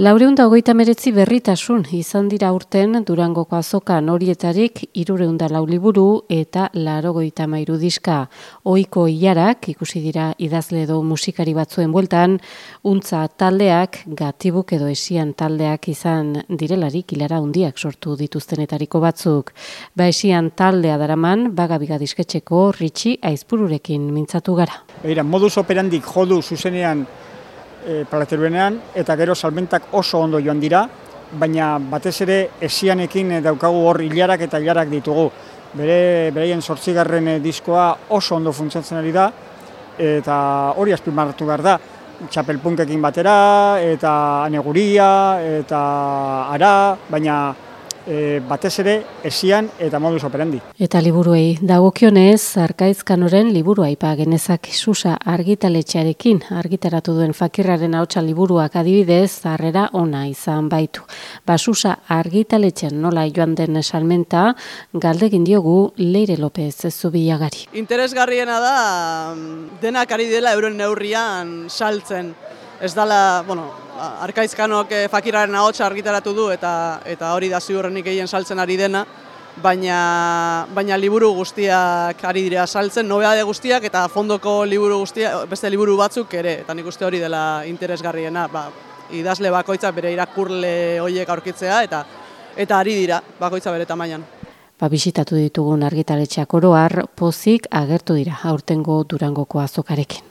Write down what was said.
Laureunda hogeita meretzi berritasun izan dira urten Durangoko azokan horietarik irureunda lauliburu eta larogoita mairu diska. Oiko hilarak ikusi dira idazle edo musikari batzuen bueltan, untza taldeak, gatibuk edo esian taldeak izan direlarik hilara hundiak sortu dituztenetariko batzuk. Ba esian taldea daraman, bagabiga disketxeko ritxi aizpururekin mintzatu gara. Beira, modus operandik jodu zuzenean e, palateruenean, eta gero salmentak oso ondo joan dira, baina batez ere esianekin daukagu hor hilarak eta hilarak ditugu. Bere, bereien sortzigarren e, diskoa oso ondo funtsatzen ari da, eta hori azpimarratu behar da. Txapelpunkekin batera, eta aneguria, eta ara, baina e, batez ere esian eta modus operandi. Eta liburuei dagokionez Arkaizkanoren liburu aipa genezak Susa argitaletxearekin argitaratu duen fakirraren ahotsa liburuak adibidez harrera ona izan baitu. Basusa argitaletxean nola joan den salmenta galdegin diogu Leire López Zubilagari. Interesgarriena da denak ari dela euren neurrian saltzen ez dala, bueno, arkaizkanok eh, fakiraren ahotsa argitaratu du eta eta hori da ziurrenik egin saltzen ari dena, baina, baina liburu guztiak ari dira saltzen, nobeade guztiak eta fondoko liburu guztiak, beste liburu batzuk ere, eta nik uste hori dela interesgarriena, ba, idazle bakoitza bere irakurle horiek aurkitzea eta eta ari dira bakoitza bere tamainan. Ba, bisitatu ditugun argitaletxeak oroar pozik agertu dira aurtengo durangoko azokarekin.